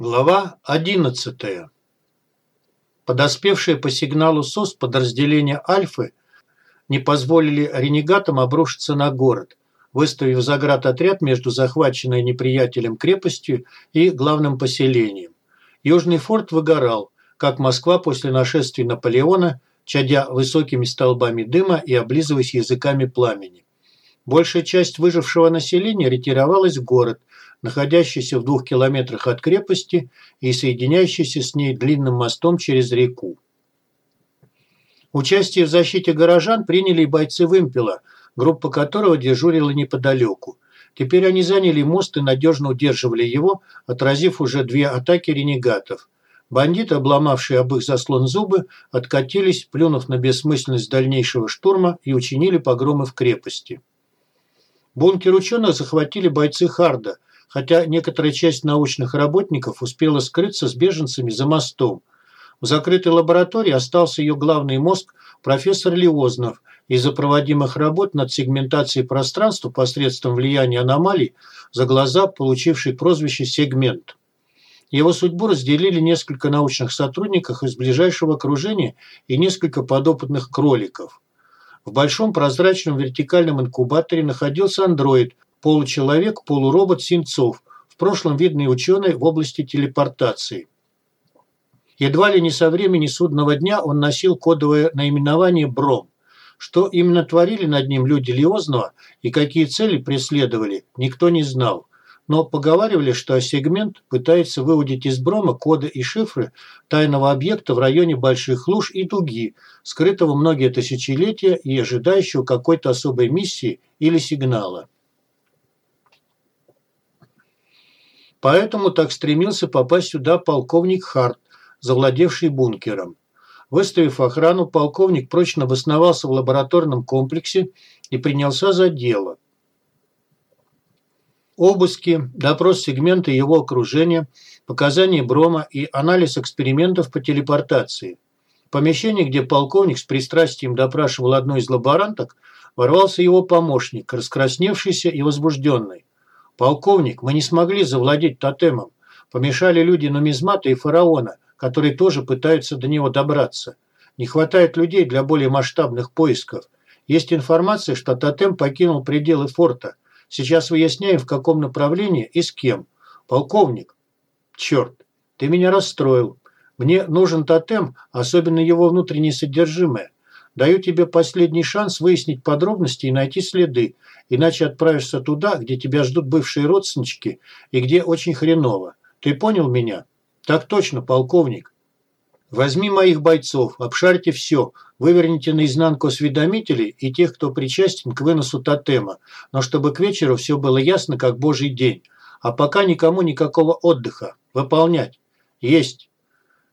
Глава 11. Подоспевшие по сигналу СОС подразделения «Альфы» не позволили ренегатам обрушиться на город, выставив заградотряд между захваченной неприятелем крепостью и главным поселением. Южный форт выгорал, как Москва после нашествия Наполеона, чадя высокими столбами дыма и облизываясь языками пламени. Большая часть выжившего населения ретировалась в город, находящийся в двух километрах от крепости и соединяющийся с ней длинным мостом через реку. Участие в защите горожан приняли и бойцы «Вымпела», группа которого дежурила неподалеку. Теперь они заняли мост и надежно удерживали его, отразив уже две атаки ренегатов. Бандиты, обломавшие об их заслон зубы, откатились, плюнув на бессмысленность дальнейшего штурма и учинили погромы в крепости. Бункер ученых захватили бойцы Харда – хотя некоторая часть научных работников успела скрыться с беженцами за мостом. В закрытой лаборатории остался ее главный мозг профессор Леознов, из-за проводимых работ над сегментацией пространства посредством влияния аномалий за глаза получивший прозвище «сегмент». Его судьбу разделили несколько научных сотрудников из ближайшего окружения и несколько подопытных кроликов. В большом прозрачном вертикальном инкубаторе находился андроид, получеловек, полуробот Синцов, в прошлом видный ученый в области телепортации. Едва ли не со времени судного дня он носил кодовое наименование «Бром». Что именно творили над ним люди Лиозного и какие цели преследовали, никто не знал. Но поговаривали, что сегмент пытается выудить из Брома коды и шифры тайного объекта в районе Больших Луж и Дуги, скрытого многие тысячелетия и ожидающего какой-то особой миссии или сигнала. Поэтому так стремился попасть сюда полковник Харт, завладевший бункером. Выставив охрану, полковник прочно обосновался в лабораторном комплексе и принялся за дело. Обыски, допрос сегмента его окружения, показания Брома и анализ экспериментов по телепортации. В помещении, где полковник с пристрастием допрашивал одну из лаборанток, ворвался его помощник, раскрасневшийся и возбужденный. «Полковник, мы не смогли завладеть тотемом. Помешали люди нумизмата и фараона, которые тоже пытаются до него добраться. Не хватает людей для более масштабных поисков. Есть информация, что тотем покинул пределы форта. Сейчас выясняем, в каком направлении и с кем. Полковник, черт, ты меня расстроил. Мне нужен тотем, особенно его внутреннее содержимое. Даю тебе последний шанс выяснить подробности и найти следы, иначе отправишься туда, где тебя ждут бывшие родственнички и где очень хреново. Ты понял меня? Так точно, полковник. Возьми моих бойцов, обшарьте все, выверните наизнанку осведомителей и тех, кто причастен к выносу тотема, но чтобы к вечеру все было ясно, как божий день. А пока никому никакого отдыха. Выполнять. Есть.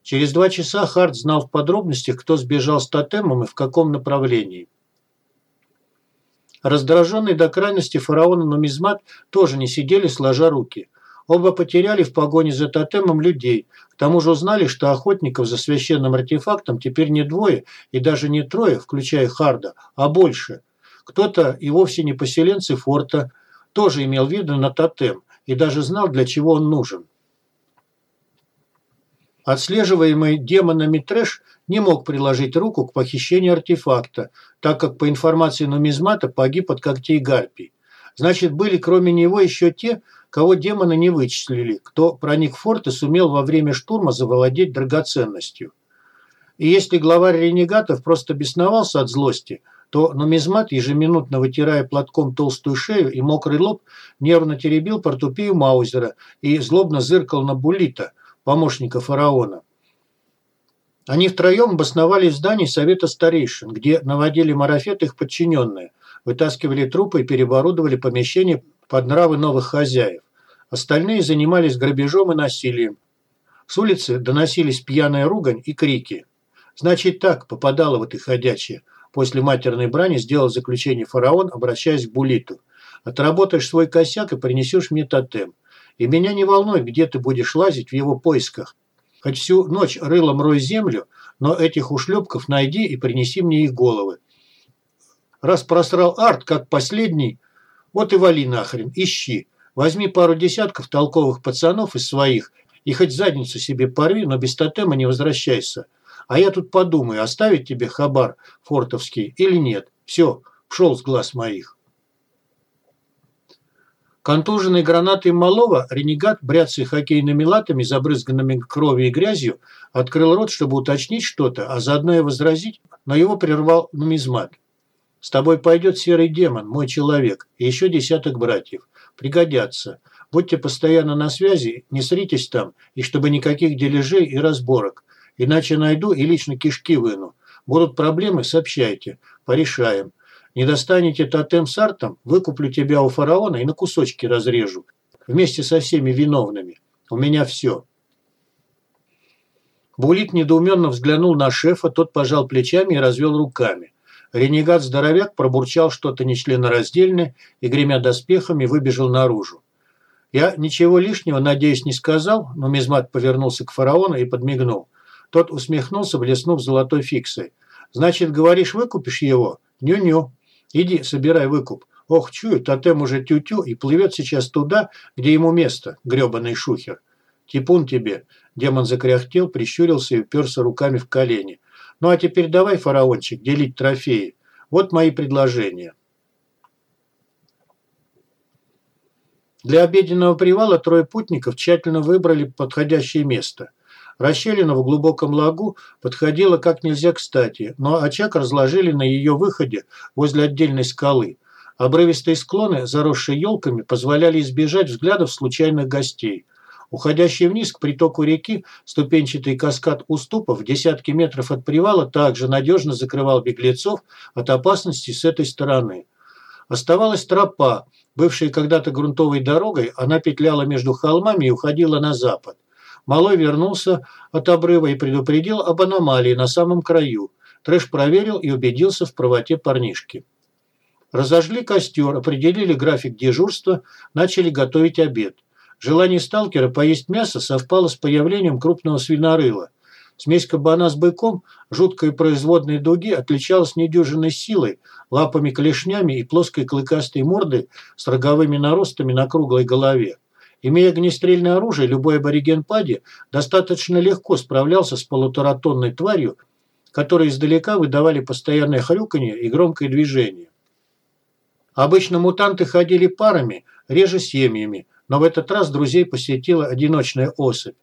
Через два часа Харт знал в подробностях, кто сбежал с тотемом и в каком направлении. Раздраженный до крайности фараон и нумизмат тоже не сидели сложа руки. Оба потеряли в погоне за тотемом людей. К тому же узнали, что охотников за священным артефактом теперь не двое и даже не трое, включая Харда, а больше. Кто-то и вовсе не поселенцы форта тоже имел виду на тотем и даже знал, для чего он нужен. Отслеживаемый демонами трэш не мог приложить руку к похищению артефакта, так как по информации нумизмата погиб от когтей гарпий. Значит, были кроме него еще те, кого демоны не вычислили, кто проник в форт и сумел во время штурма завладеть драгоценностью. И если главарь ренегатов просто бесновался от злости, то нумизмат, ежеминутно вытирая платком толстую шею и мокрый лоб, нервно теребил портупею Маузера и злобно зыркал на Булита, помощника фараона. Они втроем обосновались в здании Совета Старейшин, где наводили марафет их подчиненные, вытаскивали трупы и переоборудовали помещение под нравы новых хозяев. Остальные занимались грабежом и насилием. С улицы доносились пьяная ругань и крики. Значит так, попадало вот их ходячее. После матерной брани сделал заключение фараон, обращаясь к Булиту. Отработаешь свой косяк и принесешь мне тотем. И меня не волнует, где ты будешь лазить в его поисках. Хоть всю ночь рылом рой землю, но этих ушлепков найди и принеси мне их головы. Раз просрал арт, как последний, вот и вали нахрен, ищи. Возьми пару десятков толковых пацанов из своих И хоть задницу себе порви, но без тотема не возвращайся. А я тут подумаю, оставить тебе хабар фортовский или нет. Все, пшел с глаз моих. Контуженный гранатой малого, ренегат, бряцая хоккейными латами, забрызганными кровью и грязью, открыл рот, чтобы уточнить что-то, а заодно и возразить, но его прервал нумизмат. «С тобой пойдет серый демон, мой человек, и еще десяток братьев. Пригодятся. Будьте постоянно на связи, не сритесь там, и чтобы никаких дележей и разборок. Иначе найду и лично кишки выну. Будут проблемы, сообщайте. Порешаем. Не достанете тотем с артом, выкуплю тебя у фараона и на кусочки разрежу. Вместе со всеми виновными. У меня все. Булит недоуменно взглянул на шефа, тот пожал плечами и развел руками. Ренегат-здоровяк пробурчал что-то нечленораздельное и, гремя доспехами, выбежал наружу. Я ничего лишнего, надеюсь, не сказал, но Мизмат повернулся к фараону и подмигнул. Тот усмехнулся, блеснув золотой фиксой. «Значит, говоришь, выкупишь его? Ню-ню. Иди, собирай выкуп. Ох, чую, тотем уже тю-тю и плывет сейчас туда, где ему место, грёбаный шухер. Типун тебе!» Демон закряхтел, прищурился и уперся руками в колени. «Ну а теперь давай, фараончик, делить трофеи. Вот мои предложения». Для обеденного привала трое путников тщательно выбрали подходящее место. Расщелина в глубоком лагу подходила как нельзя кстати, но очаг разложили на ее выходе возле отдельной скалы. Обрывистые склоны, заросшие елками, позволяли избежать взглядов случайных гостей. Уходящий вниз к притоку реки ступенчатый каскад уступов в десятки метров от привала также надежно закрывал беглецов от опасности с этой стороны. Оставалась тропа, бывшая когда-то грунтовой дорогой, она петляла между холмами и уходила на запад. Малой вернулся от обрыва и предупредил об аномалии на самом краю. Трэш проверил и убедился в правоте парнишки. Разожгли костер, определили график дежурства, начали готовить обед. Желание сталкера поесть мясо совпало с появлением крупного свинорыла. Смесь кабана с быком жуткой производной дуги отличалась недюжинной силой, лапами-клешнями и плоской клыкастой мордой с роговыми наростами на круглой голове. Имея огнестрельное оружие, любой абориген Пади достаточно легко справлялся с полуторатонной тварью, которые издалека выдавали постоянное хрюканье и громкое движение. Обычно мутанты ходили парами, реже семьями, но в этот раз друзей посетила одиночная особь.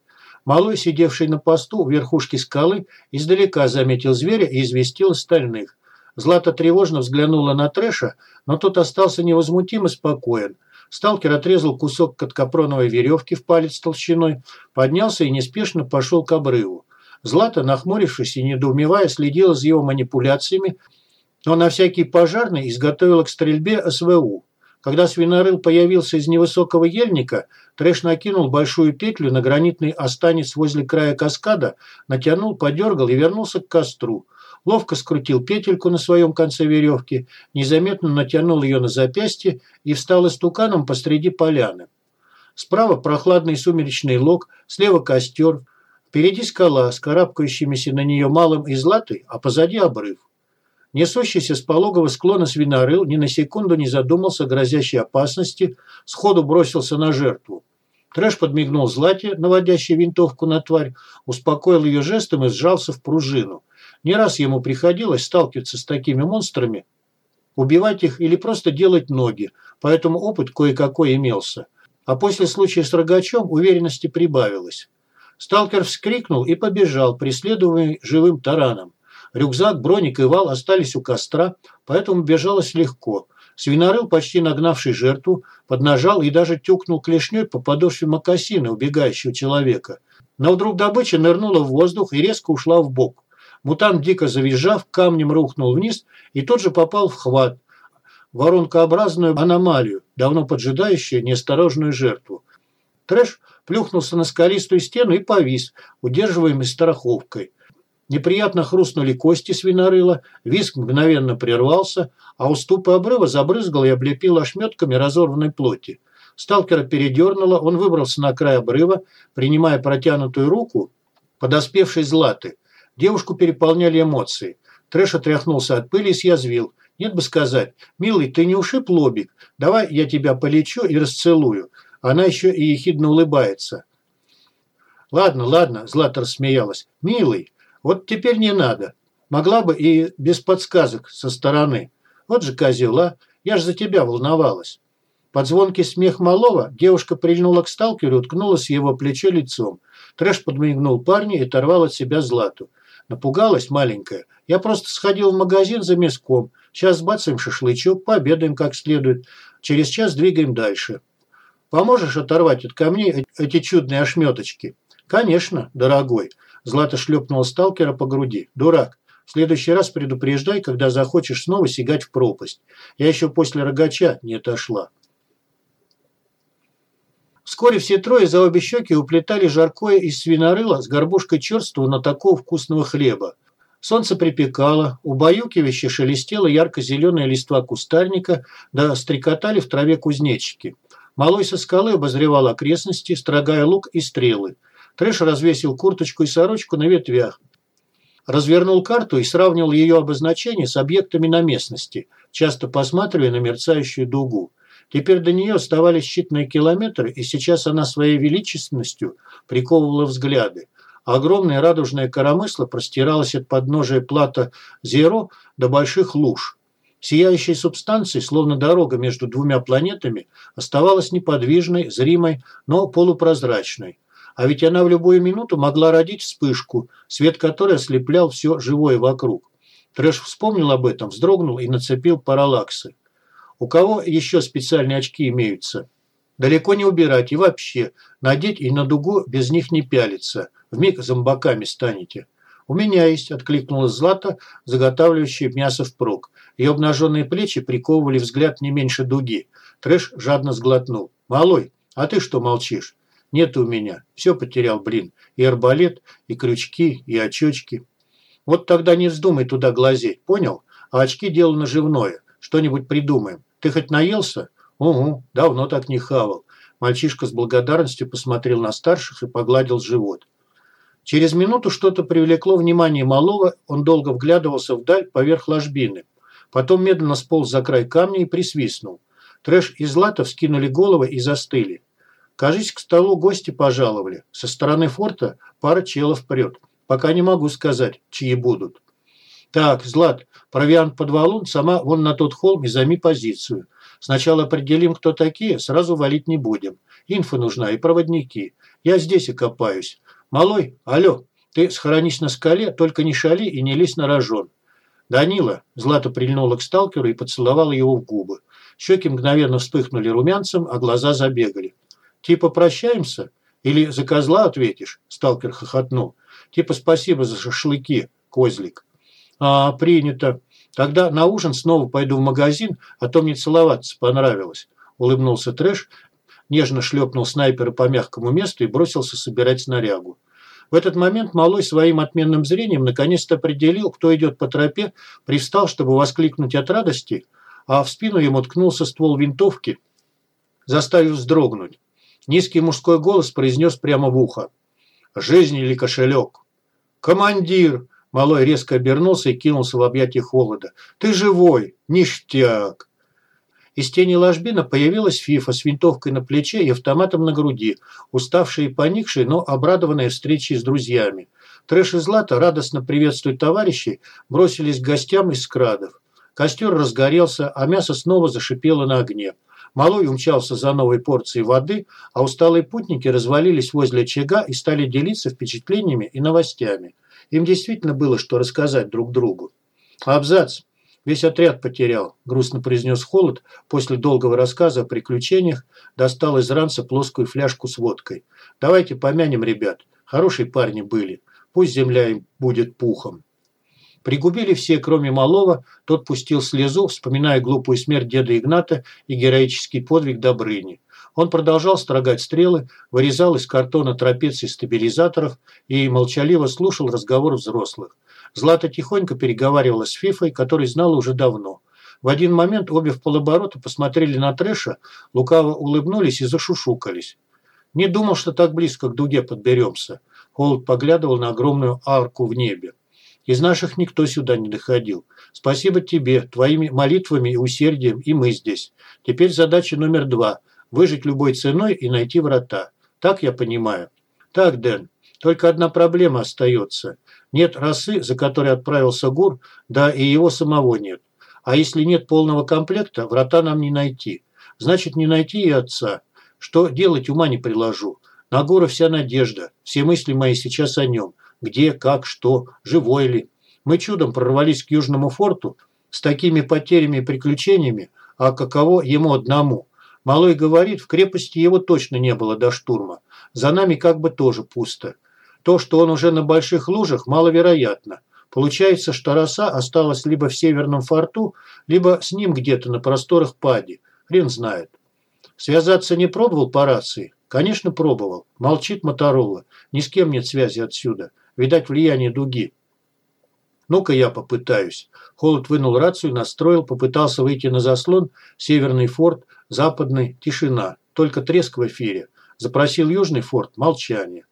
Малой, сидевший на посту у верхушки скалы, издалека заметил зверя и известил остальных. Злата тревожно взглянула на Трэша, но тот остался невозмутимо спокоен. Сталкер отрезал кусок каткапроновой веревки в палец толщиной, поднялся и неспешно пошел к обрыву. Злата, нахмурившись и недоумевая, следила за его манипуляциями, но на всякий пожарный изготовила к стрельбе СВУ. Когда свинорыл появился из невысокого ельника, Трэш накинул большую петлю на гранитный останец возле края каскада, натянул, подергал и вернулся к костру ловко скрутил петельку на своем конце веревки, незаметно натянул ее на запястье и встал истуканом посреди поляны. Справа прохладный сумеречный лог, слева костер, впереди скала с карабкающимися на нее малым и златой, а позади обрыв. Несущийся с пологого склона свинорыл ни на секунду не задумался о грозящей опасности, сходу бросился на жертву. Трэш подмигнул Злате, наводящей винтовку на тварь, успокоил ее жестом и сжался в пружину – не раз ему приходилось сталкиваться с такими монстрами, убивать их или просто делать ноги, поэтому опыт кое-какой имелся. А после случая с рогачом уверенности прибавилось. Сталкер вскрикнул и побежал, преследуемый живым тараном. Рюкзак, броник и вал остались у костра, поэтому бежалось легко. Свинорыл, почти нагнавший жертву, поднажал и даже тюкнул клешней по подошве мокасина убегающего человека. Но вдруг добыча нырнула в воздух и резко ушла в бок. Мутант, дико завизжав, камнем рухнул вниз и тут же попал в хват, воронкообразную аномалию, давно поджидающую неосторожную жертву. Трэш плюхнулся на скалистую стену и повис, удерживаемый страховкой. Неприятно хрустнули кости свинорыла, виск мгновенно прервался, а уступы обрыва забрызгал и облепил ошметками разорванной плоти. Сталкера передернуло, он выбрался на край обрыва, принимая протянутую руку подоспевшей златы. Девушку переполняли эмоции. Трэш отряхнулся от пыли и съязвил. Нет бы сказать, «Милый, ты не ушиб лобик? Давай я тебя полечу и расцелую». Она еще и ехидно улыбается. «Ладно, ладно», – Злата рассмеялась. «Милый, вот теперь не надо. Могла бы и без подсказок со стороны. Вот же козел? Я же за тебя волновалась». Под звонкий смех малого девушка прильнула к сталкеру и уткнулась его плечо лицом. Трэш подмигнул парню и оторвал от себя Злату. Напугалась маленькая. Я просто сходил в магазин за мяском. Сейчас сбацаем шашлычок, пообедаем как следует. Через час двигаем дальше. Поможешь оторвать от камней эти чудные ошметочки? Конечно, дорогой. Злата шлепнула сталкера по груди. Дурак. В следующий раз предупреждай, когда захочешь снова сигать в пропасть. Я еще после рогача не отошла. Вскоре все трое за обе щеки уплетали жаркое из свинорыла с горбушкой черствого на такого вкусного хлеба. Солнце припекало, убаюкивающе шелестело ярко-зеленая листва кустарника, да стрекотали в траве кузнечики. Малой со скалы обозревал окрестности, строгая лук и стрелы. Трэш развесил курточку и сорочку на ветвях. Развернул карту и сравнил ее обозначение с объектами на местности, часто посматривая на мерцающую дугу. Теперь до нее оставались считанные километры, и сейчас она своей величественностью приковывала взгляды. Огромное радужное коромысло простиралось от подножия плата Зеро до больших луж. Сияющая субстанция, словно дорога между двумя планетами, оставалась неподвижной, зримой, но полупрозрачной. А ведь она в любую минуту могла родить вспышку, свет которой ослеплял все живое вокруг. Трэш вспомнил об этом, вздрогнул и нацепил параллаксы. У кого еще специальные очки имеются? Далеко не убирать и вообще надеть и на дугу без них не пялиться. Вмиг зомбаками станете. «У меня есть», – откликнулась Злата, заготавливающая мясо впрок. Ее обнаженные плечи приковывали взгляд не меньше дуги. Трэш жадно сглотнул. «Малой, а ты что молчишь?» «Нет у меня. Все потерял, блин. И арбалет, и крючки, и очечки». «Вот тогда не вздумай туда глазеть, понял? А очки – дело наживное. Что-нибудь придумаем. Ты хоть наелся? Угу, давно так не хавал. Мальчишка с благодарностью посмотрел на старших и погладил живот. Через минуту что-то привлекло внимание малого, он долго вглядывался вдаль поверх ложбины. Потом медленно сполз за край камня и присвистнул. Трэш и Злата вскинули головы и застыли. Кажись, к столу гости пожаловали. Со стороны форта пара челов прет. Пока не могу сказать, чьи будут. Так, Злат, провиант под валун, сама вон на тот холм и займи позицию. Сначала определим, кто такие, сразу валить не будем. Инфа нужна и проводники. Я здесь и копаюсь. Малой, алло, ты схоронись на скале, только не шали и не лезь на рожон. Данила, Злата прильнула к сталкеру и поцеловала его в губы. Щеки мгновенно вспыхнули румянцем, а глаза забегали. Типа прощаемся? Или за козла ответишь? Сталкер хохотнул. Типа спасибо за шашлыки, козлик. «А, принято. Тогда на ужин снова пойду в магазин, а то мне целоваться понравилось», – улыбнулся Трэш, нежно шлепнул снайпера по мягкому месту и бросился собирать снарягу. В этот момент Малой своим отменным зрением наконец-то определил, кто идет по тропе, привстал, чтобы воскликнуть от радости, а в спину ему ткнулся ствол винтовки, заставив вздрогнуть. Низкий мужской голос произнес прямо в ухо. «Жизнь или кошелек?» «Командир!» Малой резко обернулся и кинулся в объятия холода. «Ты живой! Ништяк!» Из тени ложбина появилась Фифа с винтовкой на плече и автоматом на груди, уставшие и поникшие, но обрадованные встречей с друзьями. Трэш и Злата, радостно приветствуя товарищей, бросились к гостям из скрадов. Костер разгорелся, а мясо снова зашипело на огне. Малой умчался за новой порцией воды, а усталые путники развалились возле очага и стали делиться впечатлениями и новостями. Им действительно было что рассказать друг другу. «Абзац! Весь отряд потерял», – грустно произнес Холод после долгого рассказа о приключениях, достал из ранца плоскую фляжку с водкой. «Давайте помянем ребят. Хорошие парни были. Пусть земля им будет пухом». Пригубили все, кроме малого, тот пустил слезу, вспоминая глупую смерть деда Игната и героический подвиг Добрыни. Он продолжал строгать стрелы, вырезал из картона трапеции стабилизаторов и молчаливо слушал разговор взрослых. Злата тихонько переговаривала с Фифой, который знала уже давно. В один момент обе в полоборота посмотрели на Трэша, лукаво улыбнулись и зашушукались. «Не думал, что так близко к дуге подберемся». Холод поглядывал на огромную арку в небе. Из наших никто сюда не доходил. Спасибо тебе, твоими молитвами и усердием, и мы здесь. Теперь задача номер два – выжить любой ценой и найти врата. Так я понимаю. Так, Дэн, Только одна проблема остается. Нет росы, за которой отправился Гур, да и его самого нет. А если нет полного комплекта, врата нам не найти. Значит, не найти и отца. Что делать, ума не приложу. На Гура вся надежда. Все мысли мои сейчас о нем. Где, как, что, живой ли. Мы чудом прорвались к Южному форту с такими потерями и приключениями, а каково ему одному. Малой говорит, в крепости его точно не было до штурма. За нами как бы тоже пусто. То, что он уже на больших лужах, маловероятно. Получается, что роса осталась либо в Северном форту, либо с ним где-то на просторах Пади. Хрен знает. Связаться не пробовал по рации? Конечно, пробовал. Молчит Моторола. Ни с кем нет связи отсюда. Видать, влияние дуги. Ну-ка я попытаюсь. Холод вынул рацию, настроил, попытался выйти на заслон. Северный форт, западный, тишина. Только треск в эфире. Запросил южный форт, молчание.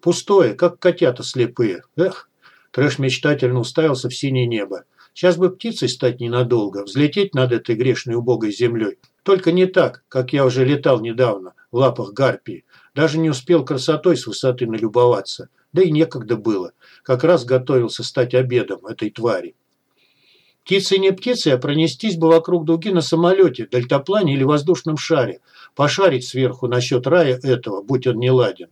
Пустое, как котята слепые. Эх, трэш мечтательно уставился в синее небо. Сейчас бы птицей стать ненадолго, взлететь над этой грешной убогой землей. Только не так, как я уже летал недавно, в лапах гарпии. Даже не успел красотой с высоты налюбоваться. Да и некогда было. Как раз готовился стать обедом этой твари. Птицей не птицей, а пронестись бы вокруг дуги на самолете, дельтаплане или воздушном шаре. Пошарить сверху насчет рая этого, будь он не ладен.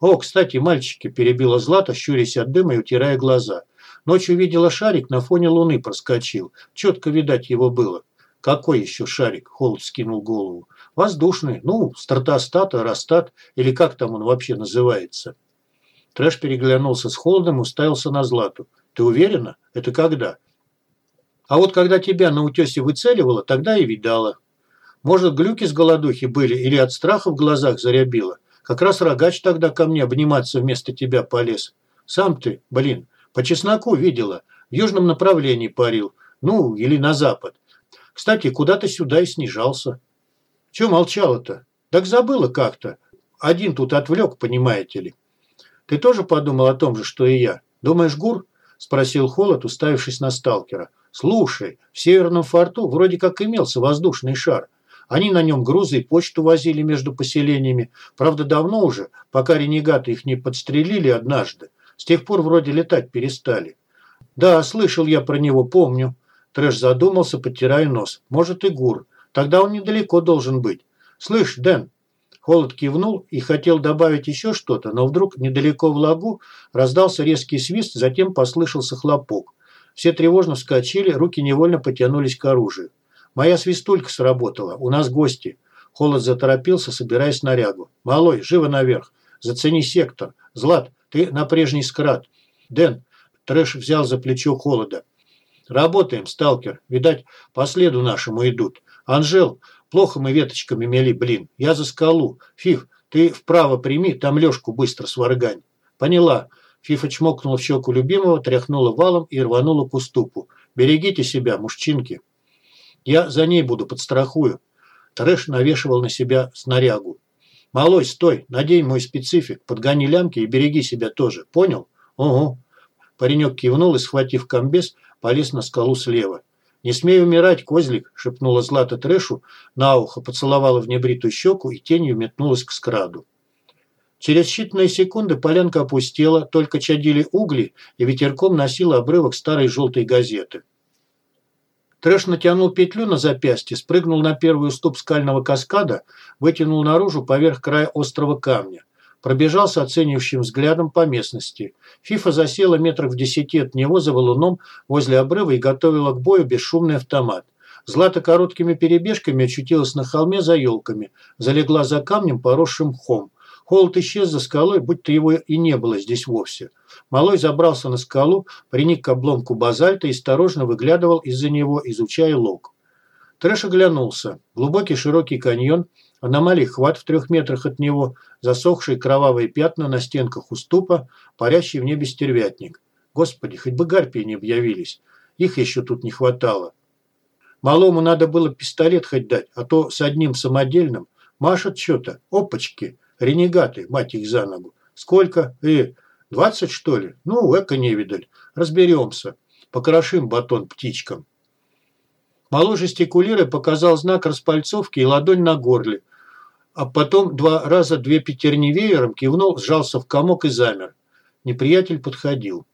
О, кстати, мальчики, перебила Злата, щурясь от дыма и утирая глаза. Ночью видела шарик, на фоне луны проскочил. Четко видать его было. Какой еще шарик? Холод скинул голову. Воздушный. Ну, стратостат, аэростат, или как там он вообще называется. Трэш переглянулся с холодом уставился на Злату. «Ты уверена? Это когда?» «А вот когда тебя на утесе выцеливало, тогда и видала. Может, глюки с голодухи были или от страха в глазах зарябило? Как раз рогач тогда ко мне обниматься вместо тебя полез. Сам ты, блин, по чесноку видела. В южном направлении парил. Ну, или на запад. Кстати, куда-то сюда и снижался. Чего молчала-то? Так забыла как-то. Один тут отвлек, понимаете ли. Ты тоже подумал о том же, что и я? Думаешь, Гур? Спросил Холод, уставившись на сталкера. Слушай, в Северном форту вроде как имелся воздушный шар. Они на нем грузы и почту возили между поселениями. Правда, давно уже, пока ренегаты их не подстрелили однажды. С тех пор вроде летать перестали. Да, слышал я про него, помню. Трэш задумался, потирая нос. Может и Гур. Тогда он недалеко должен быть. Слышь, Дэн, Холод кивнул и хотел добавить еще что-то, но вдруг недалеко в лагу раздался резкий свист, затем послышался хлопок. Все тревожно вскочили, руки невольно потянулись к оружию. «Моя свистулька сработала. У нас гости». Холод заторопился, собирая снарягу. «Малой, живо наверх. Зацени сектор. Злат, ты на прежний скрат. Дэн». Трэш взял за плечо Холода. «Работаем, сталкер. Видать, по следу нашему идут. Анжел, Плохо мы веточками мели, блин. Я за скалу. Фиф, ты вправо прими, там Лешку быстро сваргань. Поняла. Фифа чмокнула в щеку любимого, тряхнула валом и рванула к уступу. Берегите себя, мужчинки. Я за ней буду, подстрахую. Трэш навешивал на себя снарягу. «Малой, стой, надень мой специфик, подгони лямки и береги себя тоже. Понял?» «Угу». Паренек кивнул и, схватив комбез, полез на скалу слева. «Не смей умирать, козлик!» – шепнула Злата Трэшу, на ухо поцеловала в небритую щеку и тенью метнулась к скраду. Через считанные секунды полянка опустела, только чадили угли и ветерком носила обрывок старой желтой газеты. Трэш натянул петлю на запястье, спрыгнул на первый уступ скального каскада, вытянул наружу поверх края острого камня. Пробежался оценивающим взглядом по местности. Фифа засела метрах в десяти от него за валуном возле обрыва и готовила к бою бесшумный автомат. Злата короткими перебежками очутилась на холме за елками, залегла за камнем, поросшим мхом. Холод исчез за скалой, будто его и не было здесь вовсе. Малой забрался на скалу, приник к обломку базальта и осторожно выглядывал из-за него, изучая лог. Трэш оглянулся. Глубокий широкий каньон – Аномалий хват в трех метрах от него, засохшие кровавые пятна на стенках уступа, парящий в небе стервятник. Господи, хоть бы гарпии не объявились. Их еще тут не хватало. Малому надо было пистолет хоть дать, а то с одним самодельным. Машет что-то. Опачки. Ренегаты, мать их за ногу. Сколько? Э, двадцать что ли? Ну, эко невидаль. Разберемся. Покрошим батон птичкам. Малой жестикулируя показал знак распальцовки и ладонь на горле. А потом два раза две пятерни веером кивнул, сжался в комок и замер. Неприятель подходил.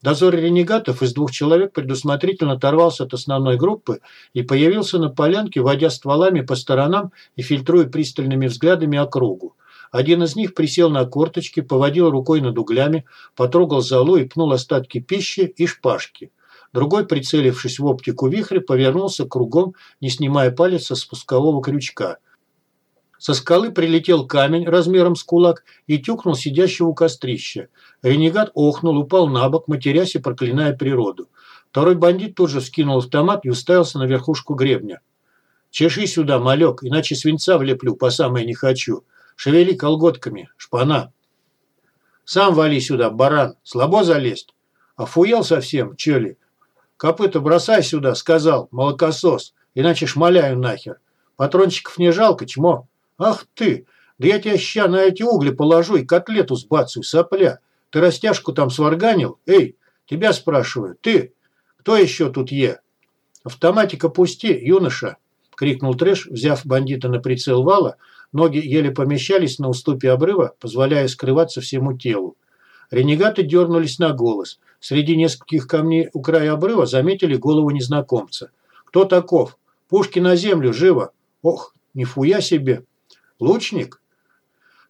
Дозор ренегатов из двух человек предусмотрительно оторвался от основной группы и появился на полянке, водя стволами по сторонам и фильтруя пристальными взглядами округу. Один из них присел на корточки, поводил рукой над углями, потрогал залу и пнул остатки пищи и шпажки. Другой, прицелившись в оптику вихря, повернулся кругом, не снимая палец со спускового крючка. Со скалы прилетел камень размером с кулак и тюкнул сидящего у кострища. Ренегат охнул, упал на бок, матерясь и проклиная природу. Второй бандит тут же вскинул автомат и уставился на верхушку гребня. «Чеши сюда, малек, иначе свинца влеплю, по самое не хочу. Шевели колготками, шпана». «Сам вали сюда, баран, слабо залезть?» «Охуел совсем, чё «Копыта бросай сюда», — сказал, молокосос, иначе шмаляю нахер. «Патрончиков не жалко, чмо?» «Ах ты! Да я тебя ща на эти угли положу и котлету сбацаю, сопля. Ты растяжку там сварганил? Эй, тебя спрашиваю, ты? Кто еще тут е?» «Автоматик опусти, юноша!» – крикнул Трэш, взяв бандита на прицел вала. Ноги еле помещались на уступе обрыва, позволяя скрываться всему телу. Ренегаты дернулись на голос. Среди нескольких камней у края обрыва заметили голову незнакомца. «Кто таков? Пушки на землю, живо!» «Ох, нифуя себе!» Лучник?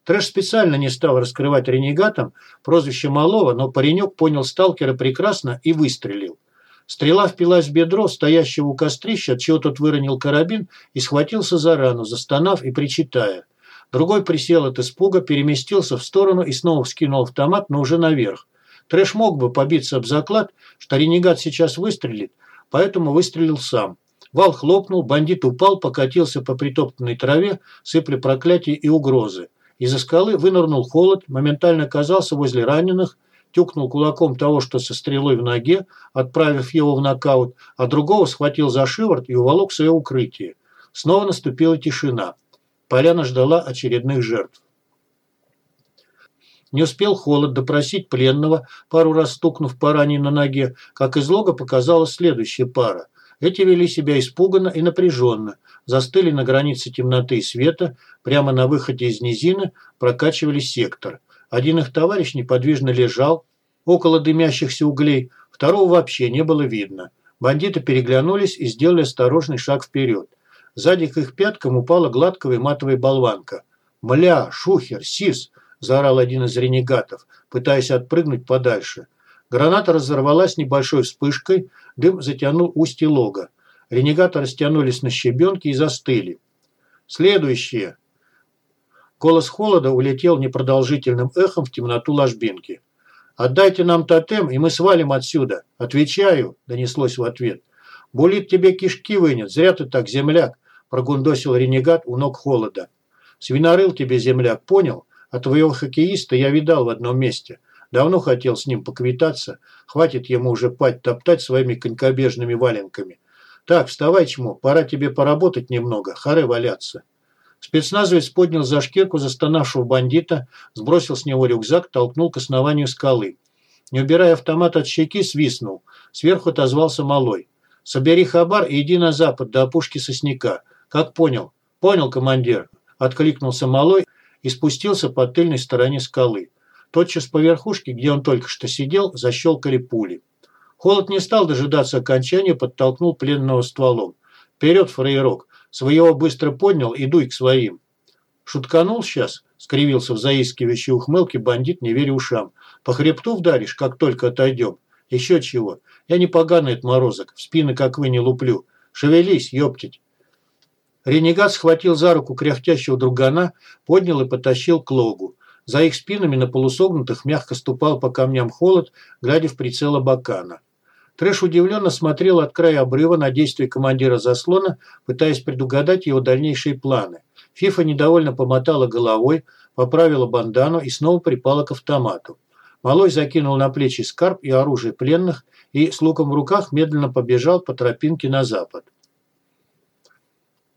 Трэш специально не стал раскрывать ренегатам прозвище Малого, но паренек понял сталкера прекрасно и выстрелил. Стрела впилась в бедро стоящего у кострища, отчего тот выронил карабин и схватился за рану, застонав и причитая. Другой присел от испуга, переместился в сторону и снова вскинул автомат, но уже наверх. Трэш мог бы побиться об заклад, что ренегат сейчас выстрелит, поэтому выстрелил сам. Вал хлопнул, бандит упал, покатился по притоптанной траве, сыпля проклятий и угрозы. Из-за скалы вынырнул холод, моментально оказался возле раненых, тюкнул кулаком того, что со стрелой в ноге, отправив его в нокаут, а другого схватил за шиворот и уволок в свое укрытие. Снова наступила тишина. Поляна ждала очередных жертв. Не успел холод допросить пленного, пару раз стукнув по ране на ноге, как из лога показалась следующая пара – эти вели себя испуганно и напряженно, застыли на границе темноты и света, прямо на выходе из низины прокачивали сектор. Один их товарищ неподвижно лежал около дымящихся углей, второго вообще не было видно. Бандиты переглянулись и сделали осторожный шаг вперед. Сзади к их пяткам упала гладкая матовая болванка. «Мля, шухер, сис!» – заорал один из ренегатов, пытаясь отпрыгнуть подальше – Граната разорвалась небольшой вспышкой, дым затянул устье лога. Ренегаты растянулись на щебенке и застыли. Следующее. Голос холода улетел непродолжительным эхом в темноту ложбинки. «Отдайте нам тотем, и мы свалим отсюда!» «Отвечаю!» – донеслось в ответ. «Булит тебе кишки вынет, зря ты так, земляк!» – прогундосил ренегат у ног холода. «Свинорыл тебе, земляк, понял? А твоего хоккеиста я видал в одном месте. Давно хотел с ним поквитаться. Хватит ему уже пать топтать своими конькобежными валенками. Так, вставай, чмо, пора тебе поработать немного, харе валяться. Спецназовец поднял за шкирку застонавшего бандита, сбросил с него рюкзак, толкнул к основанию скалы. Не убирая автомат от щеки, свистнул. Сверху отозвался малой. «Собери хабар и иди на запад, до опушки сосняка. Как понял?» «Понял, командир», – откликнулся малой и спустился по тыльной стороне скалы. Тотчас по верхушке, где он только что сидел, защелкали пули. Холод не стал дожидаться окончания, подтолкнул пленного стволом. «Вперед, фраерок! Своего быстро поднял и к своим!» «Шутканул сейчас?» – скривился в заискивающей ухмылке бандит, не веря ушам. «По хребту вдаришь, как только отойдем. Еще чего. Я не поганый отморозок, в спины, как вы, не луплю. Шевелись, ёптить!» Ренегат схватил за руку кряхтящего другана, поднял и потащил к логу. За их спинами на полусогнутых мягко ступал по камням холод, глядя в прицел Абакана. Трэш удивленно смотрел от края обрыва на действия командира заслона, пытаясь предугадать его дальнейшие планы. Фифа недовольно помотала головой, поправила бандану и снова припала к автомату. Малой закинул на плечи скарб и оружие пленных и с луком в руках медленно побежал по тропинке на запад.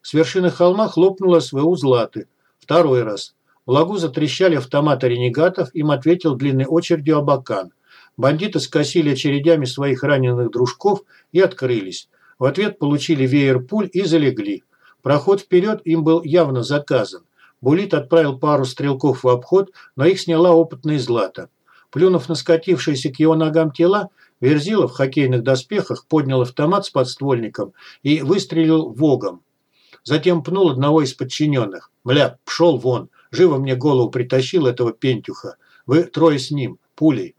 С вершины холма хлопнула СВУ «Златы». Второй раз. В лагу затрещали автоматы ренегатов, им ответил длинной очередью Абакан. Бандиты скосили очередями своих раненых дружков и открылись. В ответ получили веер пуль и залегли. Проход вперед им был явно заказан. Булит отправил пару стрелков в обход, но их сняла опытная Злата. Плюнув на скатившиеся к его ногам тела, Верзилов в хоккейных доспехах поднял автомат с подствольником и выстрелил вогом. Затем пнул одного из подчиненных. «Бля, пшел вон! Живо мне голову притащил этого пентюха. Вы трое с ним, пулей».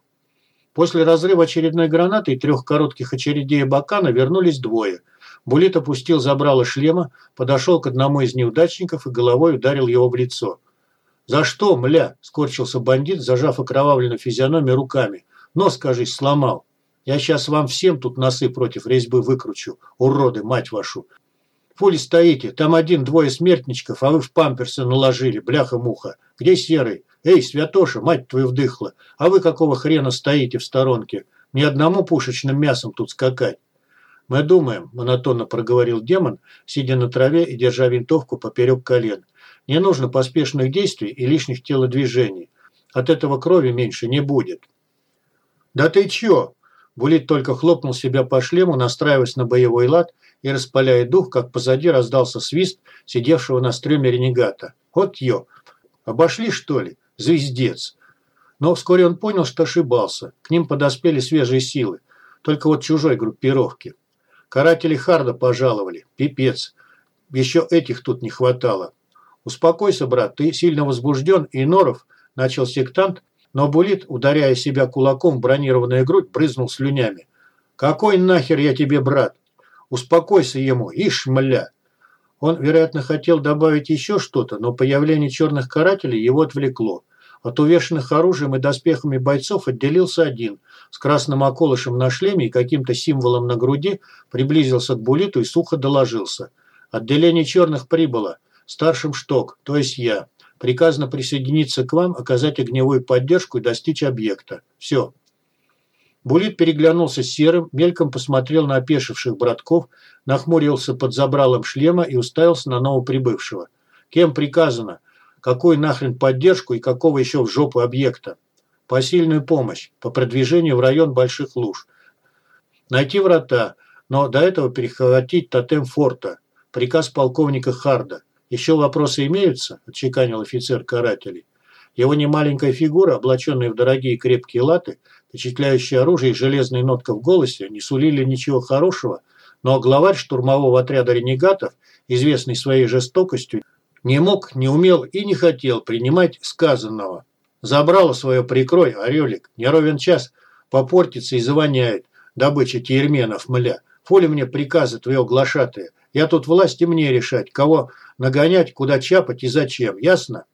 После разрыва очередной гранаты и трех коротких очередей Бакана вернулись двое. Булит опустил забрало шлема, подошел к одному из неудачников и головой ударил его в лицо. «За что, мля?» – скорчился бандит, зажав окровавленную физиономию руками. «Нос, кажись, сломал. Я сейчас вам всем тут носы против резьбы выкручу, уроды, мать вашу. Фули стоите, там один-двое смертничков, а вы в памперсы наложили, бляха-муха. Где серый? Эй, святоша, мать твою вдыхла, а вы какого хрена стоите в сторонке? Ни одному пушечным мясом тут скакать. Мы думаем, монотонно проговорил демон, сидя на траве и держа винтовку поперек колен. Не нужно поспешных действий и лишних телодвижений. От этого крови меньше не будет. Да ты чё? Булит только хлопнул себя по шлему, настраиваясь на боевой лад и распаляя дух, как позади раздался свист сидевшего на стреме ренегата. Вот ё! Обошли, что ли? Звездец. Но вскоре он понял, что ошибался. К ним подоспели свежие силы. Только вот чужой группировки. Каратели Харда пожаловали. Пипец. Еще этих тут не хватало. «Успокойся, брат, ты сильно возбужден, и Норов», – начал сектант, но Булит, ударяя себя кулаком в бронированную грудь, брызнул слюнями. «Какой нахер я тебе, брат? Успокойся ему, ишь, мля!» Он, вероятно, хотел добавить еще что-то, но появление черных карателей его отвлекло. От увешанных оружием и доспехами бойцов отделился один, с красным околышем на шлеме и каким-то символом на груди, приблизился к Булиту и сухо доложился. «Отделение черных прибыло. Старшим шток, то есть я. Приказано присоединиться к вам, оказать огневую поддержку и достичь объекта. Все». Булит переглянулся Серым, мельком посмотрел на опешивших братков, нахмурился под забралом шлема и уставился на новоприбывшего. «Кем приказано? Какую нахрен поддержку и какого еще в жопу объекта? Посильную помощь по продвижению в район Больших Луж. Найти врата, но до этого перехватить тотем форта. Приказ полковника Харда. Еще вопросы имеются?» – отчеканил офицер карателей. Его немаленькая фигура, облаченная в дорогие крепкие латы, впечатляющее оружие и железная нотка в голосе не сулили ничего хорошего, но главарь штурмового отряда ренегатов, известный своей жестокостью, не мог, не умел и не хотел принимать сказанного. Забрало свое прикрой, орелик, не ровен час, попортится и завоняет. Добыча тиерменов, мля. Фоли мне приказы твоего глашатые. Я тут власти мне решать, кого нагонять, куда чапать и зачем, ясно?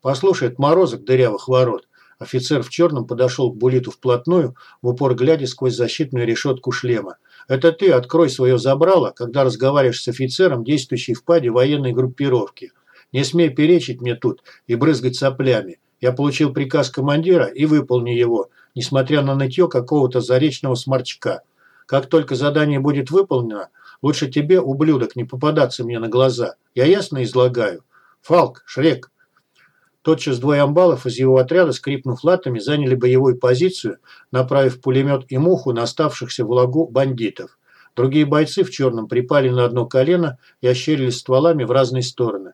Послушай, отморозок дырявых ворот. Офицер в черном подошел к Булиту вплотную, в упор глядя сквозь защитную решетку шлема. «Это ты открой свое забрало, когда разговариваешь с офицером, действующей в паде военной группировки. Не смей перечить мне тут и брызгать соплями. Я получил приказ командира и выполни его, несмотря на нытье какого-то заречного сморчка. Как только задание будет выполнено, лучше тебе, ублюдок, не попадаться мне на глаза. Я ясно излагаю? Фалк, Шрек, Тотчас двое амбалов из его отряда, скрипнув латами, заняли боевую позицию, направив пулемет и муху на оставшихся в лагу бандитов. Другие бойцы в черном припали на одно колено и ощерились стволами в разные стороны.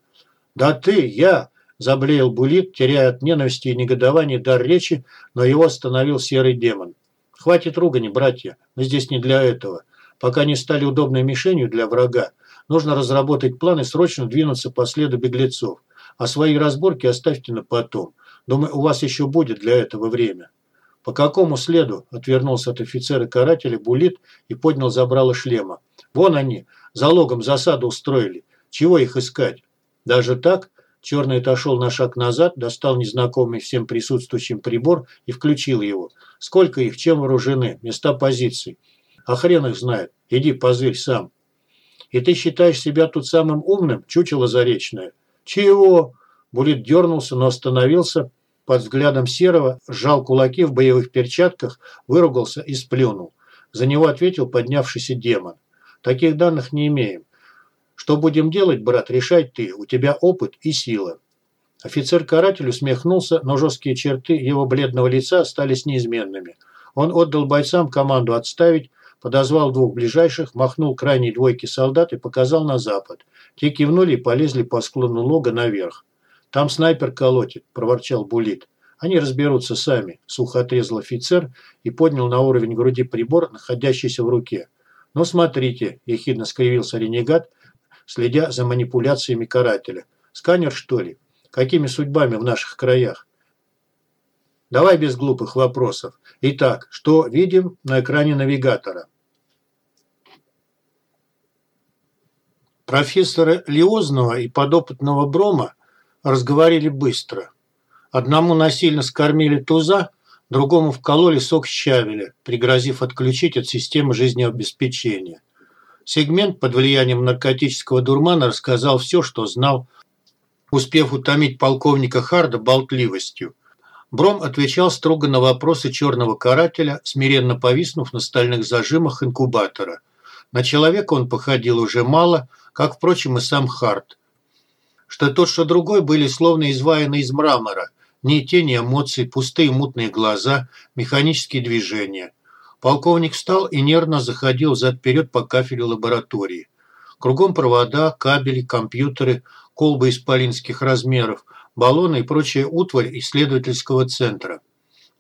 «Да ты, я!» – заблеял Булит, теряя от ненависти и негодования дар речи, но его остановил серый демон. «Хватит ругани, братья, мы здесь не для этого. Пока не стали удобной мишенью для врага, нужно разработать план и срочно двинуться по следу беглецов. А свои разборки оставьте на потом. Думаю, у вас еще будет для этого время». «По какому следу?» – отвернулся от офицера-карателя Булит и поднял забрало шлема. «Вон они, залогом засаду устроили. Чего их искать?» «Даже так?» Черный отошел на шаг назад, достал незнакомый всем присутствующим прибор и включил его. «Сколько их? Чем вооружены? Места позиций?» «А хрен их знает. Иди позырь сам». «И ты считаешь себя тут самым умным, чучело заречное?» «Чего?» Булит дернулся, но остановился под взглядом Серого, сжал кулаки в боевых перчатках, выругался и сплюнул. За него ответил поднявшийся демон. «Таких данных не имеем. Что будем делать, брат, решай ты. У тебя опыт и сила». Офицер-каратель усмехнулся, но жесткие черты его бледного лица остались неизменными. Он отдал бойцам команду отставить, подозвал двух ближайших, махнул крайней двойке солдат и показал на запад. Те кивнули и полезли по склону лога наверх. «Там снайпер колотит», – проворчал Булит. Они разберутся сами, сухо отрезал офицер и поднял на уровень груди прибор, находящийся в руке. «Ну, смотрите», – ехидно скривился ренегат, следя за манипуляциями карателя. «Сканер, что ли? Какими судьбами в наших краях?» «Давай без глупых вопросов. Итак, что видим на экране навигатора?» Профессора Лиозного и подопытного Брома разговорили быстро. Одному насильно скормили туза, другому вкололи сок щавеля, пригрозив отключить от системы жизнеобеспечения. Сегмент под влиянием наркотического дурмана рассказал все, что знал, успев утомить полковника Харда болтливостью. Бром отвечал строго на вопросы черного карателя, смиренно повиснув на стальных зажимах инкубатора. На человека он походил уже мало, как, впрочем, и сам Харт. Что тот, что другой были словно изваяны из мрамора, ни тени эмоций, пустые мутные глаза, механические движения. Полковник встал и нервно заходил зад-вперед по кафелю лаборатории. Кругом провода, кабели, компьютеры, колбы исполинских размеров, баллоны и прочая утварь исследовательского центра.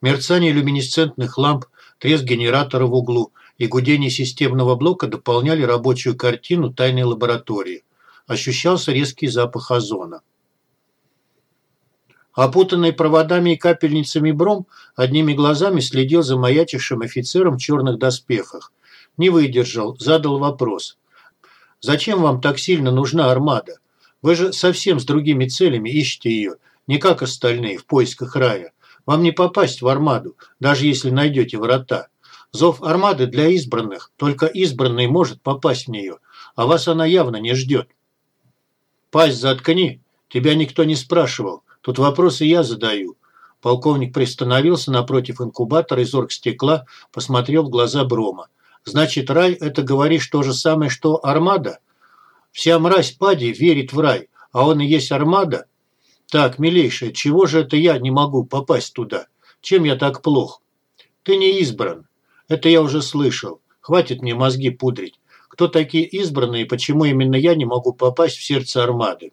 Мерцание люминесцентных ламп, треск генератора в углу и гудение системного блока дополняли рабочую картину тайной лаборатории. Ощущался резкий запах озона. Опутанный проводами и капельницами Бром одними глазами следил за маячившим офицером в черных доспехах. Не выдержал, задал вопрос. «Зачем вам так сильно нужна армада? Вы же совсем с другими целями ищете ее, не как остальные, в поисках рая. Вам не попасть в армаду, даже если найдете врата. Зов армады для избранных, только избранный может попасть в нее, а вас она явно не ждет». «Пасть заткни, тебя никто не спрашивал. Тут вопросы я задаю. Полковник приостановился напротив инкубатора из оргстекла, посмотрел в глаза Брома. Значит, рай – это говоришь то же самое, что армада? Вся мразь Пади верит в рай, а он и есть армада? Так, милейшая, чего же это я не могу попасть туда? Чем я так плох? Ты не избран. Это я уже слышал. Хватит мне мозги пудрить. Кто такие избранные и почему именно я не могу попасть в сердце армады?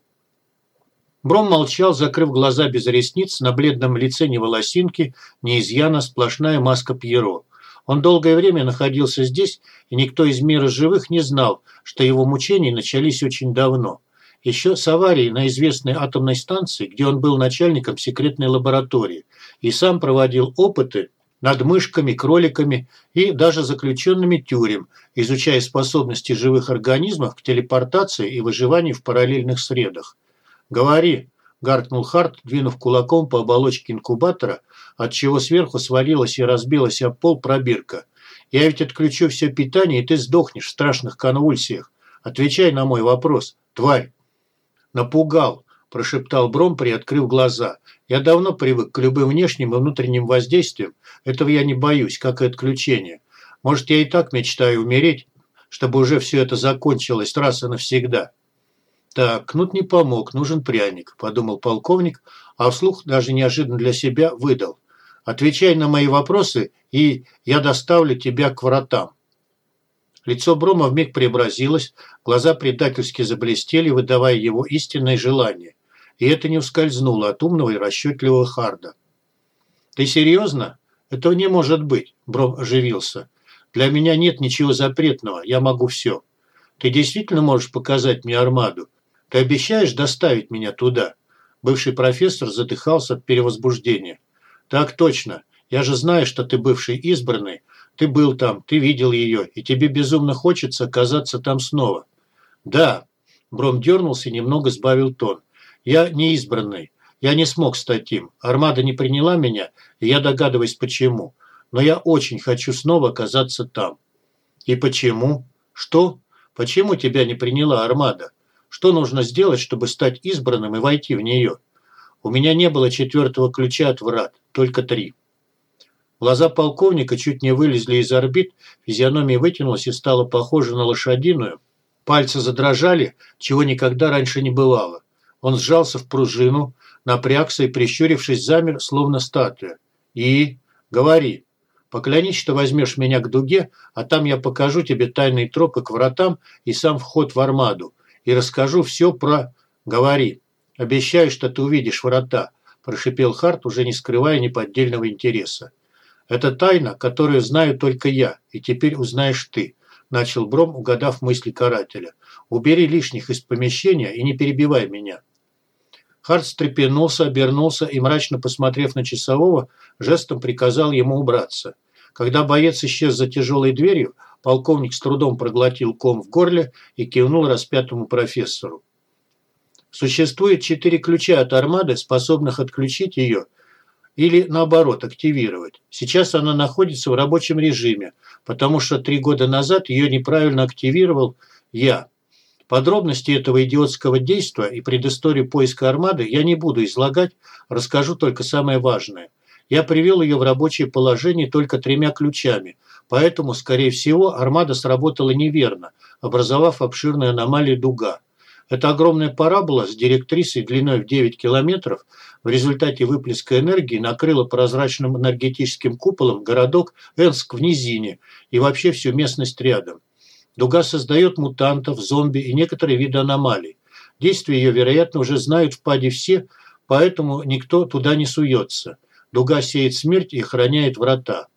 Бром молчал, закрыв глаза без ресниц, на бледном лице ни волосинки, ни изъяна, сплошная маска Пьеро. Он долгое время находился здесь, и никто из мира живых не знал, что его мучения начались очень давно. Еще с аварией на известной атомной станции, где он был начальником секретной лаборатории, и сам проводил опыты над мышками, кроликами и даже заключенными тюрем, изучая способности живых организмов к телепортации и выживанию в параллельных средах. «Говори!» – гаркнул Харт, двинув кулаком по оболочке инкубатора, отчего сверху свалилась и разбилась об пол пробирка. «Я ведь отключу все питание, и ты сдохнешь в страшных конвульсиях. Отвечай на мой вопрос, тварь!» «Напугал!» – прошептал Бром, приоткрыв глаза. «Я давно привык к любым внешним и внутренним воздействиям. Этого я не боюсь, как и отключения. Может, я и так мечтаю умереть, чтобы уже все это закончилось раз и навсегда». «Так, кнут не помог, нужен пряник», – подумал полковник, а вслух даже неожиданно для себя выдал. «Отвечай на мои вопросы, и я доставлю тебя к вратам». Лицо Брома вмиг преобразилось, глаза предательски заблестели, выдавая его истинное желание. И это не ускользнуло от умного и расчетливого Харда. «Ты серьезно? Этого не может быть», – Бром оживился. «Для меня нет ничего запретного, я могу все. Ты действительно можешь показать мне армаду? Ты обещаешь доставить меня туда?» Бывший профессор задыхался от перевозбуждения. «Так точно. Я же знаю, что ты бывший избранный. Ты был там, ты видел ее, и тебе безумно хочется оказаться там снова». «Да». Бром дернулся и немного сбавил тон. «Я не избранный. Я не смог стать им. Армада не приняла меня, и я догадываюсь, почему. Но я очень хочу снова оказаться там». «И почему? Что? Почему тебя не приняла Армада?» Что нужно сделать, чтобы стать избранным и войти в нее? У меня не было четвертого ключа от врат, только три. Глаза полковника чуть не вылезли из орбит, физиономия вытянулась и стала похожа на лошадиную. Пальцы задрожали, чего никогда раньше не бывало. Он сжался в пружину, напрягся и, прищурившись, замер, словно статуя. «И? Говори. Поклянись, что возьмешь меня к дуге, а там я покажу тебе тайные тропы к вратам и сам вход в армаду и расскажу все про... Говори. Обещаю, что ты увидишь врата. прошипел Харт, уже не скрывая неподдельного интереса. «Это тайна, которую знаю только я, и теперь узнаешь ты», – начал Бром, угадав мысли карателя. «Убери лишних из помещения и не перебивай меня». Харт встрепенулся, обернулся и, мрачно посмотрев на часового, жестом приказал ему убраться. Когда боец исчез за тяжелой дверью, полковник с трудом проглотил ком в горле и кивнул распятому профессору. Существует четыре ключа от армады, способных отключить ее или, наоборот, активировать. Сейчас она находится в рабочем режиме, потому что три года назад ее неправильно активировал я. Подробности этого идиотского действия и предысторию поиска армады я не буду излагать, расскажу только самое важное. Я привел ее в рабочее положение только тремя ключами, поэтому, скорее всего, армада сработала неверно, образовав обширную аномалию дуга. Эта огромная парабола с директрисой длиной в 9 километров в результате выплеска энергии накрыла прозрачным энергетическим куполом городок Энск в низине и вообще всю местность рядом. Дуга создает мутантов, зомби и некоторые виды аномалий. Действия ее, вероятно, уже знают в паде все, поэтому никто туда не суется. Дуга сеет смерть и охраняет врата.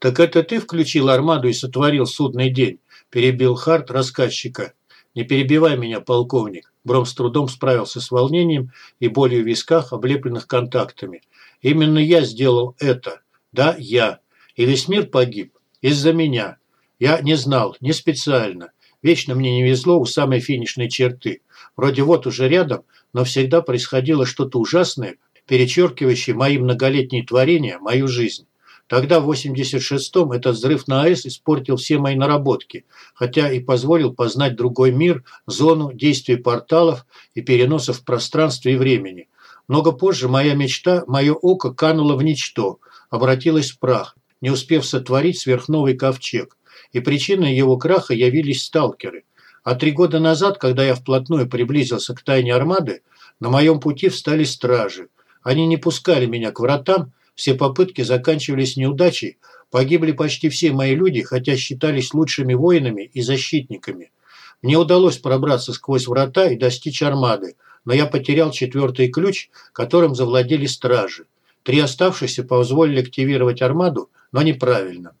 «Так это ты включил армаду и сотворил судный день?» – перебил Харт рассказчика. «Не перебивай меня, полковник». Бром с трудом справился с волнением и болью в висках, облепленных контактами. «Именно я сделал это. Да, я. И весь мир погиб. Из-за меня. Я не знал, не специально. Вечно мне не везло у самой финишной черты. Вроде вот уже рядом, но всегда происходило что-то ужасное, перечеркивающее мои многолетние творения, мою жизнь. Тогда, в 86-м, этот взрыв на АЭС испортил все мои наработки, хотя и позволил познать другой мир, зону, действия порталов и переносов в пространстве и времени. Много позже моя мечта, мое око кануло в ничто, обратилось в прах, не успев сотворить сверхновый ковчег и причиной его краха явились сталкеры. А три года назад, когда я вплотную приблизился к тайне армады, на моем пути встали стражи. Они не пускали меня к вратам, все попытки заканчивались неудачей, погибли почти все мои люди, хотя считались лучшими воинами и защитниками. Мне удалось пробраться сквозь врата и достичь армады, но я потерял четвертый ключ, которым завладели стражи. Три оставшиеся позволили активировать армаду, но неправильно.